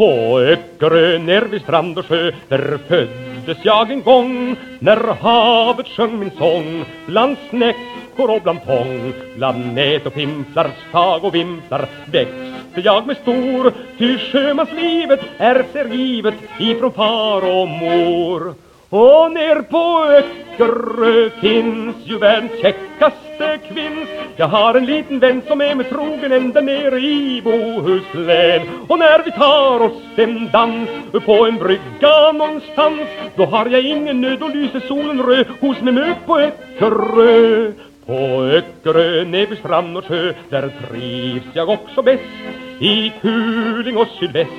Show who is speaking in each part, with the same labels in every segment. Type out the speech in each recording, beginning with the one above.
Speaker 1: På Öckerö, ner vid strand och sjö, där föddes jag en gång. När havet sjöng min sång, bland snäckor och bland tång Bland nät och pimplar, stag och vimplar växte jag med stor. Ty sjömanslivet är sergivet ifrån far och mor och ner på Öckerö finns ju världens käckaste kvinns Jag har en liten vän som är med trogen ända nere i Bohuslän Och när vi tar oss en dans på en brygga någonstans Då har jag ingen nöd, då lyser solen röd hos mig med på Öckerö på Öckerö, ner strand och sjö, där trivs jag också bäst. I kuling och sydväst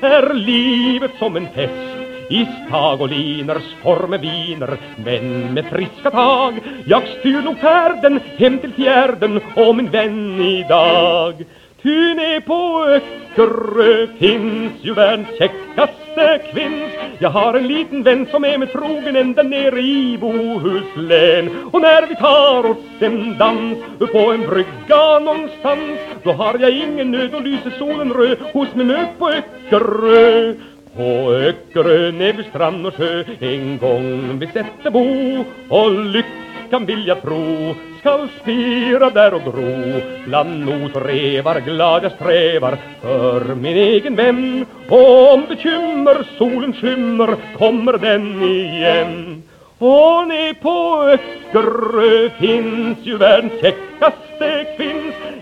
Speaker 1: är livet som en fest. I stag och liner stormen viner Men med friska tag. Jag styr nog färden hem till fjärden Och min vän idag Ty ner på Öckerö finns ju världens käckaste kvinns Jag har en liten vän som är med trogen ända nere i Bohuslän. Och när vi tar oss en dans på en brygga någonstans Då har jag ingen nöd, och lyser solen röd hos min med på Öckerö på Öckerö, ner vid strand och sjö En gång vi sätter bo Och lyckan vill jag tro Skall spira där och gro. Bland notrevar glad jag strävar För min egen vän. Och om bekymmer solen skymmer Kommer den igen. Och ner på Öckerö finns ju världens käckaste kvinns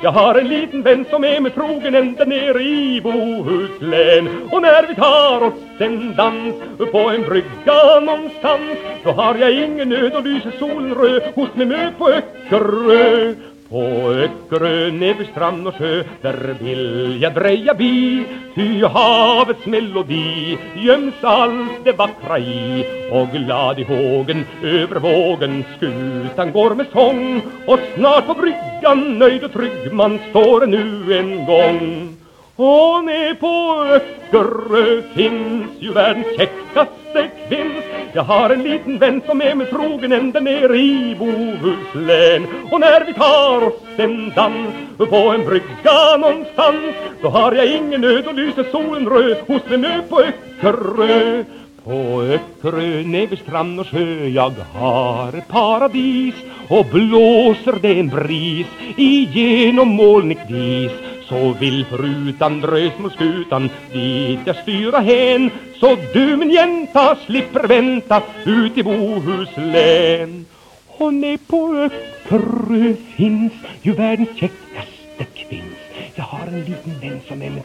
Speaker 1: jag har en liten vän som är med trogen ända nere i Bohuslän. Och när vi tar oss en dans på en brygga någonstans Då har jag ingen nöd och lyser solen röd hos mig med på Öckerö på Öckerö, ner vid strand och sjö, där vill jag dreja bi. Ty havets melodi göms allt det vackra i. Och glad i hågen över vågen skutan går med sång. Och snart på bryggan nöjd och trygg man står nu en gång. Och ner på Öckerö finns ju världens käckaste kvinns jag har en liten vän som är mig trogen ända ner i Bohuslän. Och när vi tar oss en dans på en brygga någonstans Då har jag ingen nöd och lyser solen röd hos mig nu på Öckerö. På Öckerö, nere vid strand och sjö Jag har ett paradis Och blåser det en bris Igenom molnigt dis så vill förutan skutan dit jag styra hän Så du min jänta slipper vänta ut i Bohuslän. Och nej, på Öckerö finns ju världens käckaste kvinns. Jag har en liten vän som är min